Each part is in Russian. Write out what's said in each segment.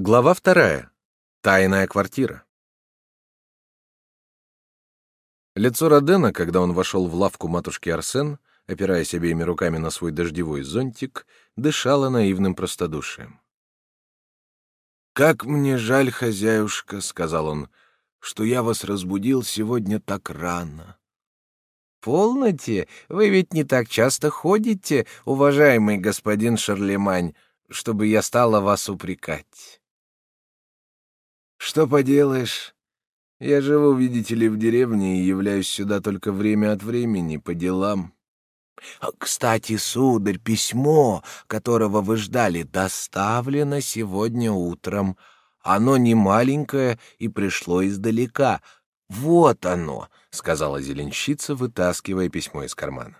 Глава вторая. Тайная квартира. Лицо Родена, когда он вошел в лавку матушки Арсен, опираясь обеими руками на свой дождевой зонтик, дышало наивным простодушием. «Как мне жаль, хозяюшка», — сказал он, — «что я вас разбудил сегодня так рано». «Полноте, вы ведь не так часто ходите, уважаемый господин Шарлемань, чтобы я стала вас упрекать». «Что поделаешь? Я живу, видите ли, в деревне и являюсь сюда только время от времени по делам». А, «Кстати, сударь, письмо, которого вы ждали, доставлено сегодня утром. Оно не маленькое и пришло издалека. Вот оно», — сказала зеленщица, вытаскивая письмо из кармана.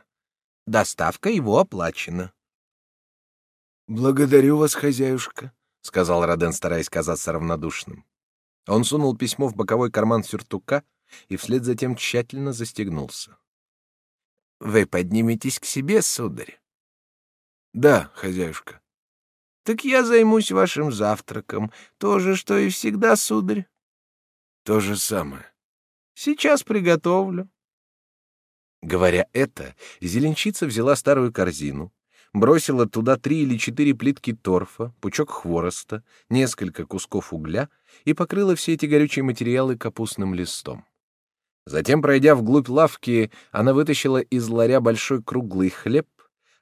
«Доставка его оплачена». «Благодарю вас, хозяюшка», — сказал Роден, стараясь казаться равнодушным. Он сунул письмо в боковой карман сюртука и вслед за тем тщательно застегнулся. Вы подниметесь к себе, сударь? Да, хозяюшка. Так я займусь вашим завтраком. То же, что и всегда, сударь. То же самое. Сейчас приготовлю. Говоря это, зеленщица взяла старую корзину, бросила туда три или четыре плитки торфа, пучок хвороста, несколько кусков угля и покрыла все эти горючие материалы капустным листом. Затем, пройдя вглубь лавки, она вытащила из ларя большой круглый хлеб,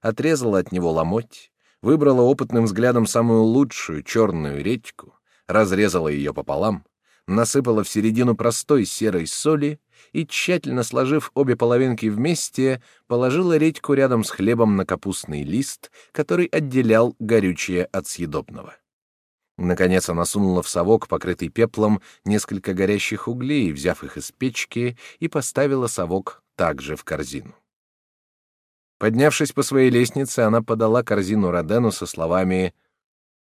отрезала от него ломоть, выбрала опытным взглядом самую лучшую черную редьку, разрезала ее пополам, насыпала в середину простой серой соли и, тщательно сложив обе половинки вместе, положила редьку рядом с хлебом на капустный лист, который отделял горючее от съедобного. Наконец она сунула в совок, покрытый пеплом, несколько горящих углей, взяв их из печки, и поставила совок также в корзину. Поднявшись по своей лестнице, она подала корзину Родену со словами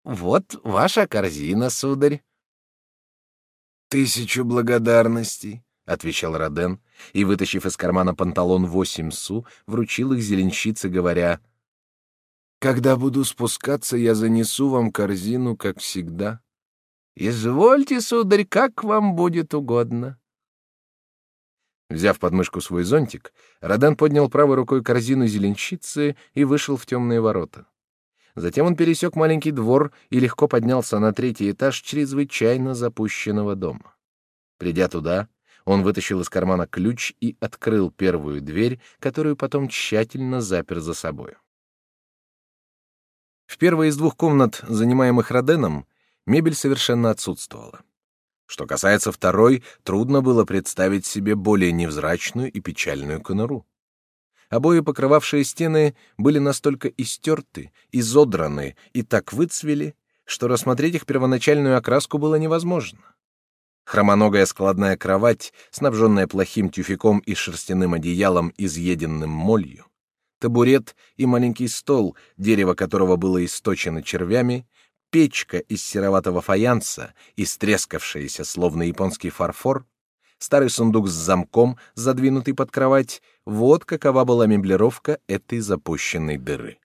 «Вот ваша корзина, сударь». «Тысячу благодарностей», — отвечал Роден, и, вытащив из кармана панталон восемь су, вручил их зеленщице, говоря когда буду спускаться, я занесу вам корзину, как всегда. Извольте, сударь, как вам будет угодно. Взяв под мышку свой зонтик, Родан поднял правой рукой корзину зеленщицы и вышел в темные ворота. Затем он пересек маленький двор и легко поднялся на третий этаж чрезвычайно запущенного дома. Придя туда, он вытащил из кармана ключ и открыл первую дверь, которую потом тщательно запер за собой. В первой из двух комнат, занимаемых Роденом, мебель совершенно отсутствовала. Что касается второй, трудно было представить себе более невзрачную и печальную конуру. Обои, покрывавшие стены, были настолько истерты, изодраны и так выцвели, что рассмотреть их первоначальную окраску было невозможно. Хромоногая складная кровать, снабженная плохим тюфяком и шерстяным одеялом, изъеденным молью, табурет и маленький стол, дерево которого было источено червями, печка из сероватого фаянса, истрескавшаяся, словно японский фарфор, старый сундук с замком, задвинутый под кровать — вот какова была меблировка этой запущенной дыры.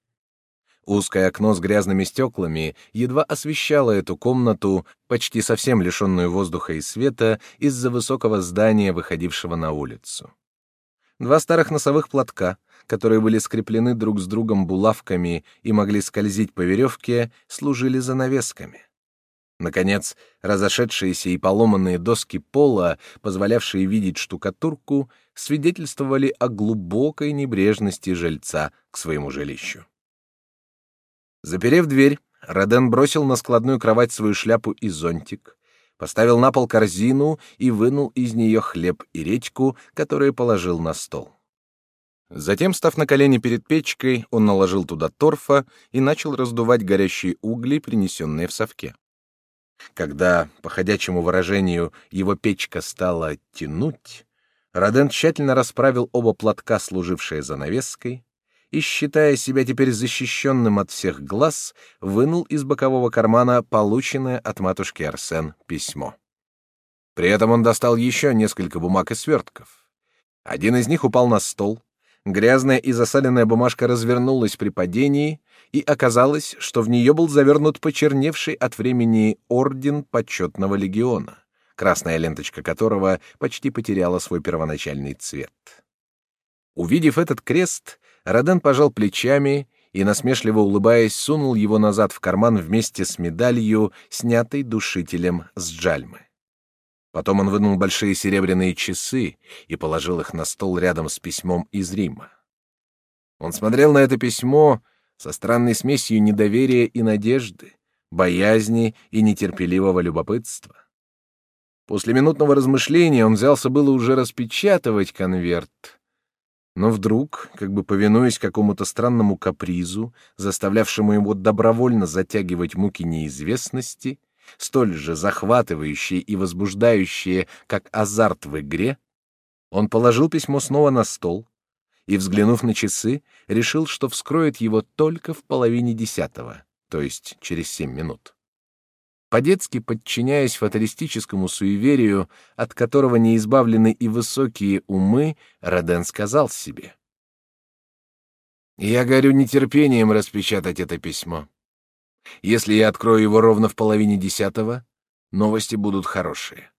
Узкое окно с грязными стеклами едва освещало эту комнату, почти совсем лишенную воздуха и света, из-за высокого здания, выходившего на улицу. Два старых носовых платка, которые были скреплены друг с другом булавками и могли скользить по веревке, служили занавесками. Наконец, разошедшиеся и поломанные доски пола, позволявшие видеть штукатурку, свидетельствовали о глубокой небрежности жильца к своему жилищу. Заперев дверь, Роден бросил на складную кровать свою шляпу и зонтик, поставил на пол корзину и вынул из нее хлеб и редьку, которые положил на стол. Затем, став на колени перед печкой, он наложил туда торфа и начал раздувать горящие угли, принесенные в совке. Когда, по ходячему выражению, его печка стала тянуть, Роден тщательно расправил оба платка, служившие занавеской, и, считая себя теперь защищенным от всех глаз, вынул из бокового кармана полученное от матушки Арсен письмо. При этом он достал еще несколько бумаг и свертков. Один из них упал на стол, Грязная и засаленная бумажка развернулась при падении, и оказалось, что в нее был завернут почерневший от времени орден почетного легиона, красная ленточка которого почти потеряла свой первоначальный цвет. Увидев этот крест, Роден пожал плечами и, насмешливо улыбаясь, сунул его назад в карман вместе с медалью, снятой душителем с джальмы. Потом он вынул большие серебряные часы и положил их на стол рядом с письмом из Рима. Он смотрел на это письмо со странной смесью недоверия и надежды, боязни и нетерпеливого любопытства. После минутного размышления он взялся было уже распечатывать конверт, но вдруг, как бы повинуясь какому-то странному капризу, заставлявшему его добровольно затягивать муки неизвестности, столь же захватывающие и возбуждающие, как азарт в игре, он положил письмо снова на стол и, взглянув на часы, решил, что вскроет его только в половине десятого, то есть через семь минут. По-детски подчиняясь фаталистическому суеверию, от которого не избавлены и высокие умы, Роден сказал себе. «Я горю нетерпением распечатать это письмо. Если я открою его ровно в половине десятого, новости будут хорошие».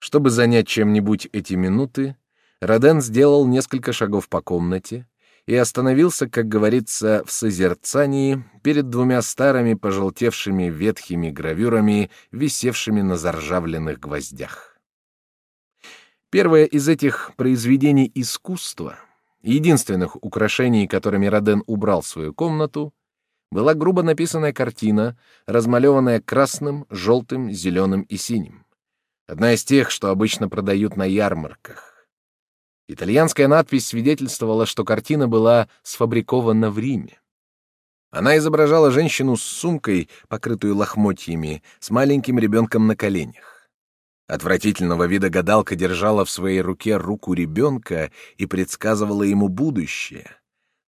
Чтобы занять чем-нибудь эти минуты, Роден сделал несколько шагов по комнате, и остановился, как говорится, в созерцании перед двумя старыми пожелтевшими ветхими гравюрами, висевшими на заржавленных гвоздях. Первое из этих произведений искусства, единственных украшений, которыми Роден убрал свою комнату, была грубо написанная картина, размалеванная красным, желтым, зеленым и синим. Одна из тех, что обычно продают на ярмарках. Итальянская надпись свидетельствовала, что картина была сфабрикована в Риме. Она изображала женщину с сумкой, покрытую лохмотьями, с маленьким ребенком на коленях. Отвратительного вида гадалка держала в своей руке руку ребенка и предсказывала ему будущее,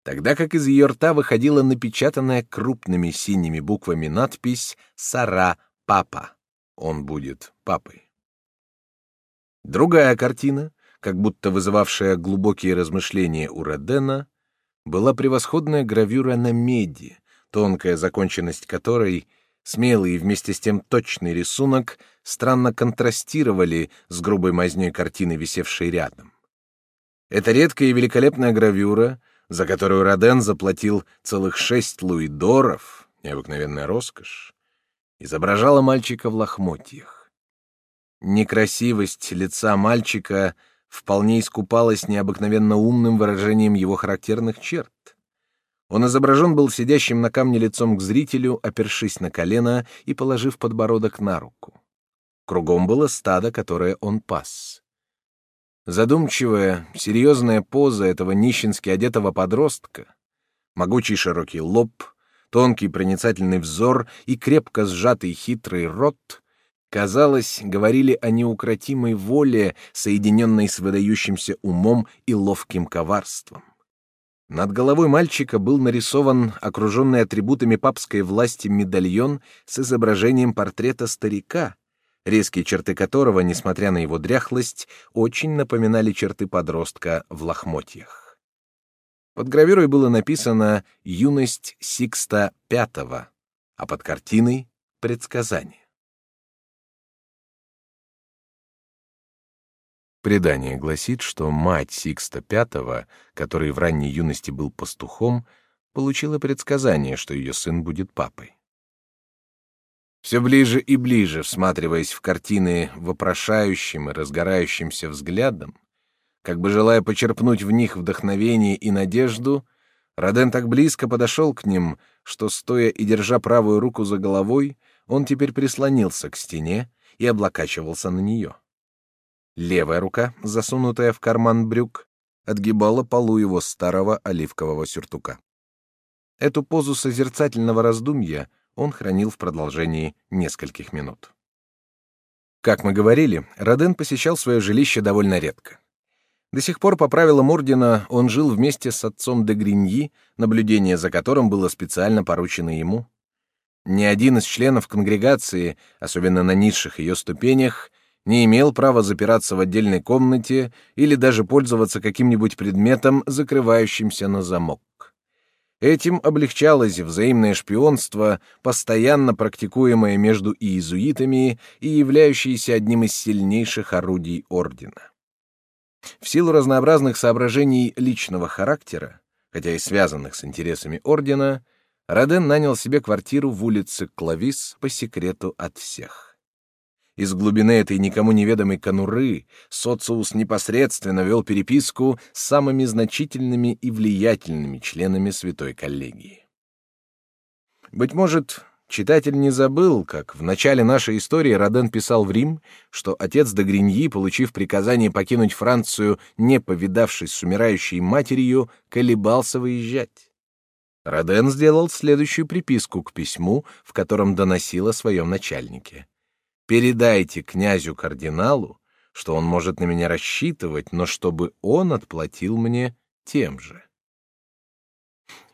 тогда как из ее рта выходила напечатанная крупными синими буквами надпись «Сара Папа». Он будет папой. Другая картина как будто вызывавшая глубокие размышления у Родена, была превосходная гравюра на меди, тонкая законченность которой, смелый и вместе с тем точный рисунок странно контрастировали с грубой мазнёй картины, висевшей рядом. Эта редкая и великолепная гравюра, за которую Роден заплатил целых шесть луидоров, необыкновенная роскошь, изображала мальчика в лохмотьях. Некрасивость лица мальчика — вполне искупалась необыкновенно умным выражением его характерных черт. Он изображен был сидящим на камне лицом к зрителю, опершись на колено и положив подбородок на руку. Кругом было стадо, которое он пас. Задумчивая, серьезная поза этого нищенски одетого подростка, могучий широкий лоб, тонкий проницательный взор и крепко сжатый хитрый рот казалось, говорили о неукротимой воле, соединенной с выдающимся умом и ловким коварством. Над головой мальчика был нарисован окруженный атрибутами папской власти медальон с изображением портрета старика, резкие черты которого, несмотря на его дряхлость, очень напоминали черты подростка в лохмотьях. Под гравюрой было написано «Юность Сикста Пятого», а под картиной — «Предсказание». Предание гласит, что мать Сикста V, который в ранней юности был пастухом, получила предсказание, что ее сын будет папой. Все ближе и ближе, всматриваясь в картины вопрошающим и разгорающимся взглядом, как бы желая почерпнуть в них вдохновение и надежду, Роден так близко подошел к ним, что, стоя и держа правую руку за головой, он теперь прислонился к стене и облокачивался на нее. Левая рука, засунутая в карман брюк, отгибала полу его старого оливкового сюртука. Эту позу созерцательного раздумья он хранил в продолжении нескольких минут. Как мы говорили, Роден посещал свое жилище довольно редко. До сих пор по правилам ордена он жил вместе с отцом де Гриньи, наблюдение за которым было специально поручено ему. Ни один из членов конгрегации, особенно на низших ее ступенях, не имел права запираться в отдельной комнате или даже пользоваться каким-нибудь предметом, закрывающимся на замок. Этим облегчалось взаимное шпионство, постоянно практикуемое между иезуитами и являющееся одним из сильнейших орудий ордена. В силу разнообразных соображений личного характера, хотя и связанных с интересами ордена, Роден нанял себе квартиру в улице Клавис по секрету от всех. Из глубины этой никому неведомой конуры Социус непосредственно вел переписку с самыми значительными и влиятельными членами святой коллегии. Быть может, читатель не забыл, как в начале нашей истории Роден писал в Рим, что отец де Гриньи, получив приказание покинуть Францию, не повидавшись с умирающей матерью, колебался выезжать. Роден сделал следующую приписку к письму, в котором доносил о своем начальнике. «Передайте князю-кардиналу, что он может на меня рассчитывать, но чтобы он отплатил мне тем же».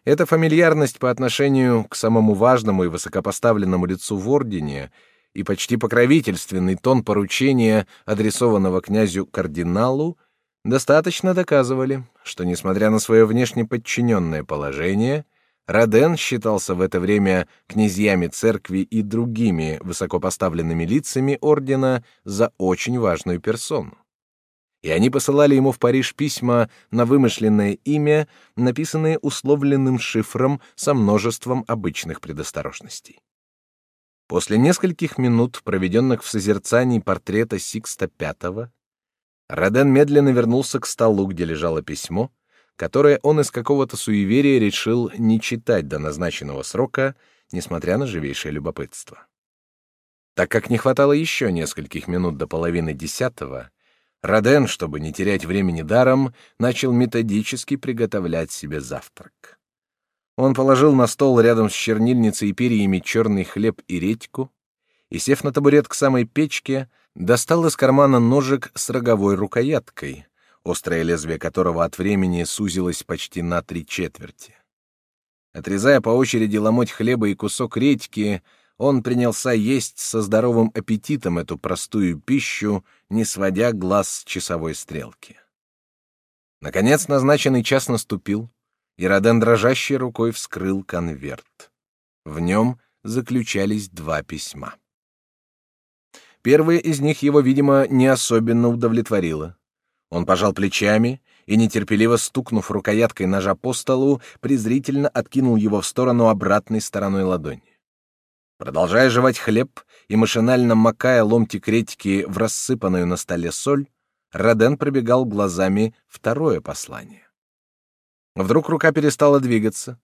Эта фамильярность по отношению к самому важному и высокопоставленному лицу в ордене и почти покровительственный тон поручения, адресованного князю-кардиналу, достаточно доказывали, что, несмотря на свое внешне подчиненное положение, Роден считался в это время князьями церкви и другими высокопоставленными лицами ордена за очень важную персону. И они посылали ему в Париж письма на вымышленное имя, написанные условленным шифром со множеством обычных предосторожностей. После нескольких минут, проведенных в созерцании портрета Сикста V, Роден медленно вернулся к столу, где лежало письмо, которое он из какого-то суеверия решил не читать до назначенного срока, несмотря на живейшее любопытство. Так как не хватало еще нескольких минут до половины десятого, Роден, чтобы не терять времени даром, начал методически приготовлять себе завтрак. Он положил на стол рядом с чернильницей и перьями черный хлеб и редьку, и, сев на табурет к самой печке, достал из кармана ножик с роговой рукояткой, острое лезвие которого от времени сузилось почти на три четверти. Отрезая по очереди ломоть хлеба и кусок редьки, он принялся есть со здоровым аппетитом эту простую пищу, не сводя глаз с часовой стрелки. Наконец назначенный час наступил, и Роден дрожащей рукой вскрыл конверт. В нем заключались два письма. Первое из них его, видимо, не особенно удовлетворило. Он пожал плечами и, нетерпеливо стукнув рукояткой ножа по столу, презрительно откинул его в сторону обратной стороной ладони. Продолжая жевать хлеб и машинально макая ломтик редьки в рассыпанную на столе соль, Роден пробегал глазами второе послание. Вдруг рука перестала двигаться,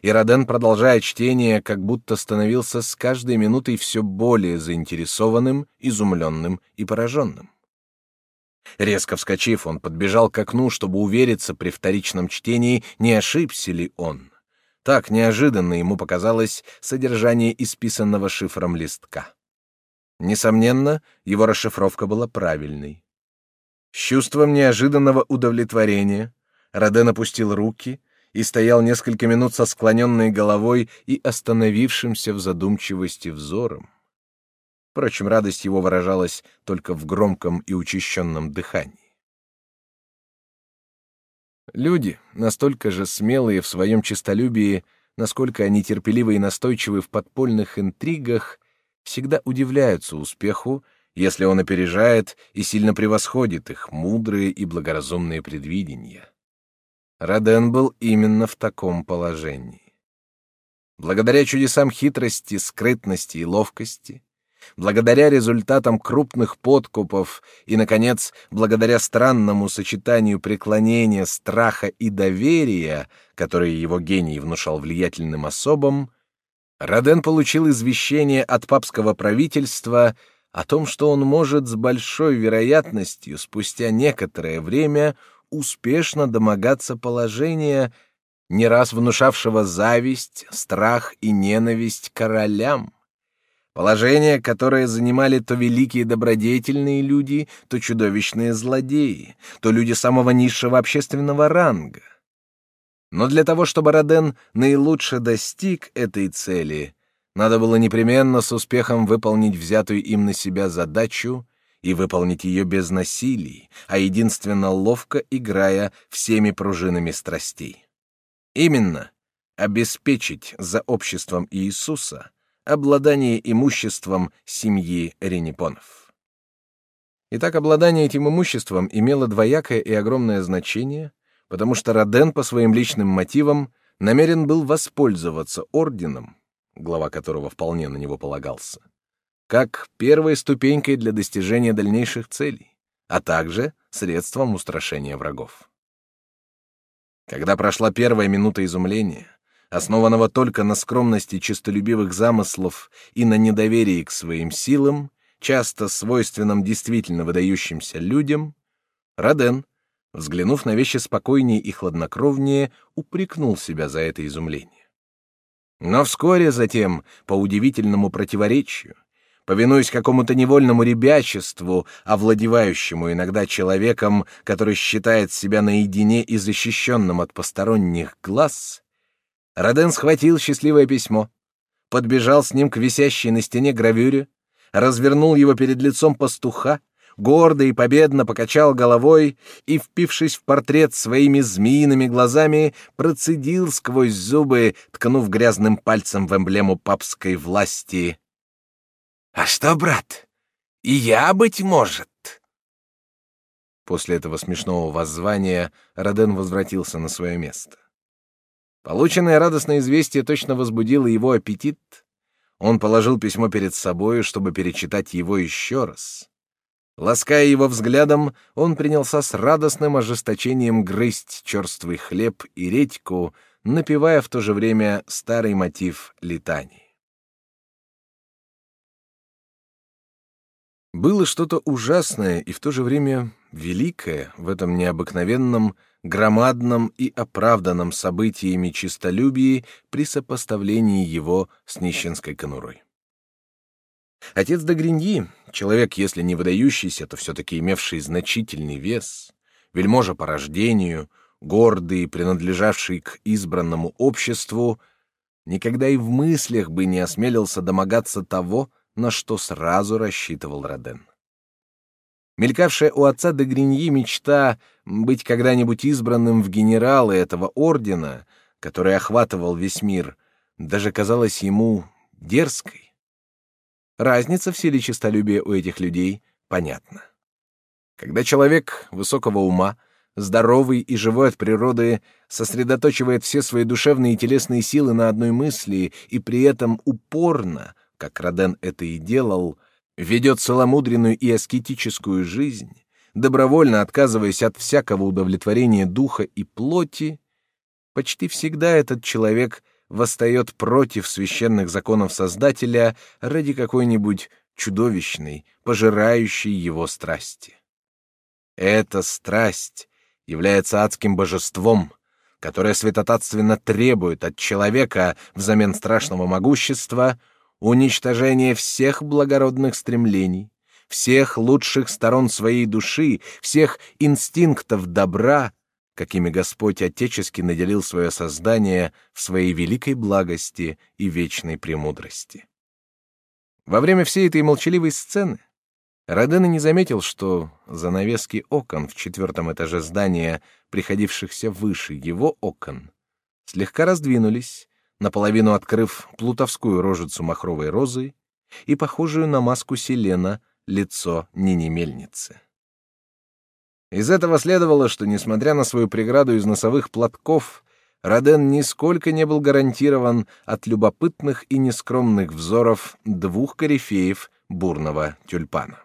и Роден, продолжая чтение, как будто становился с каждой минутой все более заинтересованным, изумленным и пораженным. Резко вскочив, он подбежал к окну, чтобы увериться при вторичном чтении, не ошибся ли он. Так неожиданно ему показалось содержание исписанного шифром листка. Несомненно, его расшифровка была правильной. С чувством неожиданного удовлетворения Роден опустил руки и стоял несколько минут со склоненной головой и остановившимся в задумчивости взором. Впрочем, радость его выражалась только в громком и учащенном дыхании. Люди, настолько же смелые в своем честолюбии, насколько они терпеливы и настойчивы в подпольных интригах, всегда удивляются успеху, если он опережает и сильно превосходит их мудрые и благоразумные предвидения. Роден был именно в таком положении. Благодаря чудесам хитрости, скрытности и ловкости, Благодаря результатам крупных подкупов и, наконец, благодаря странному сочетанию преклонения, страха и доверия, которое его гений внушал влиятельным особам, Роден получил извещение от папского правительства о том, что он может с большой вероятностью спустя некоторое время успешно домогаться положения, не раз внушавшего зависть, страх и ненависть королям. Положение, которое занимали то великие добродетельные люди, то чудовищные злодеи, то люди самого низшего общественного ранга. Но для того, чтобы Роден наилучше достиг этой цели, надо было непременно с успехом выполнить взятую им на себя задачу и выполнить ее без насилий, а единственно ловко играя всеми пружинами страстей. Именно обеспечить за обществом Иисуса обладание имуществом семьи Ренепонов. Итак, обладание этим имуществом имело двоякое и огромное значение, потому что Роден по своим личным мотивам намерен был воспользоваться орденом, глава которого вполне на него полагался, как первой ступенькой для достижения дальнейших целей, а также средством устрашения врагов. Когда прошла первая минута изумления, основанного только на скромности честолюбивых замыслов и на недоверии к своим силам, часто свойственным действительно выдающимся людям, Роден, взглянув на вещи спокойнее и хладнокровнее, упрекнул себя за это изумление. Но вскоре затем, по удивительному противоречию, повинуясь какому-то невольному ребячеству, овладевающему иногда человеком, который считает себя наедине и защищенным от посторонних глаз, Роден схватил счастливое письмо, подбежал с ним к висящей на стене гравюре, развернул его перед лицом пастуха, гордо и победно покачал головой и, впившись в портрет своими змеиными глазами, процедил сквозь зубы, ткнув грязным пальцем в эмблему папской власти. «А что, брат, и я, быть может?» После этого смешного воззвания Роден возвратился на свое место. Полученное радостное известие точно возбудило его аппетит. Он положил письмо перед собой, чтобы перечитать его еще раз. Лаская его взглядом, он принялся с радостным ожесточением грызть черствый хлеб и редьку, напевая в то же время старый мотив летаний. Было что-то ужасное и в то же время великое в этом необыкновенном, громадном и оправданном событиями чистолюбии при сопоставлении его с нищенской конурой. Отец де Гриньи, человек, если не выдающийся, то все-таки имевший значительный вес, вельможа по рождению, гордый, принадлежавший к избранному обществу, никогда и в мыслях бы не осмелился домогаться того, на что сразу рассчитывал Роден. Мелькавшая у отца де Гриньи мечта быть когда-нибудь избранным в генералы этого ордена, который охватывал весь мир, даже казалась ему дерзкой. Разница в силе честолюбия у этих людей понятна. Когда человек высокого ума, здоровый и живой от природы, сосредоточивает все свои душевные и телесные силы на одной мысли и при этом упорно, как Роден это и делал, ведет целомудренную и аскетическую жизнь, добровольно отказываясь от всякого удовлетворения духа и плоти, почти всегда этот человек восстает против священных законов Создателя ради какой-нибудь чудовищной, пожирающей его страсти. Эта страсть является адским божеством, которое святотатственно требует от человека взамен страшного могущества уничтожения всех благородных стремлений, всех лучших сторон своей души, всех инстинктов добра какими Господь отечески наделил свое создание в своей великой благости и вечной премудрости. Во время всей этой молчаливой сцены Роден не заметил, что занавески окон в четвертом этаже здания, приходившихся выше его окон, слегка раздвинулись, наполовину открыв плутовскую рожицу махровой розы и похожую на маску селена лицо Нини Мельницы. Из этого следовало, что, несмотря на свою преграду из носовых платков, Роден нисколько не был гарантирован от любопытных и нескромных взоров двух корифеев бурного тюльпана.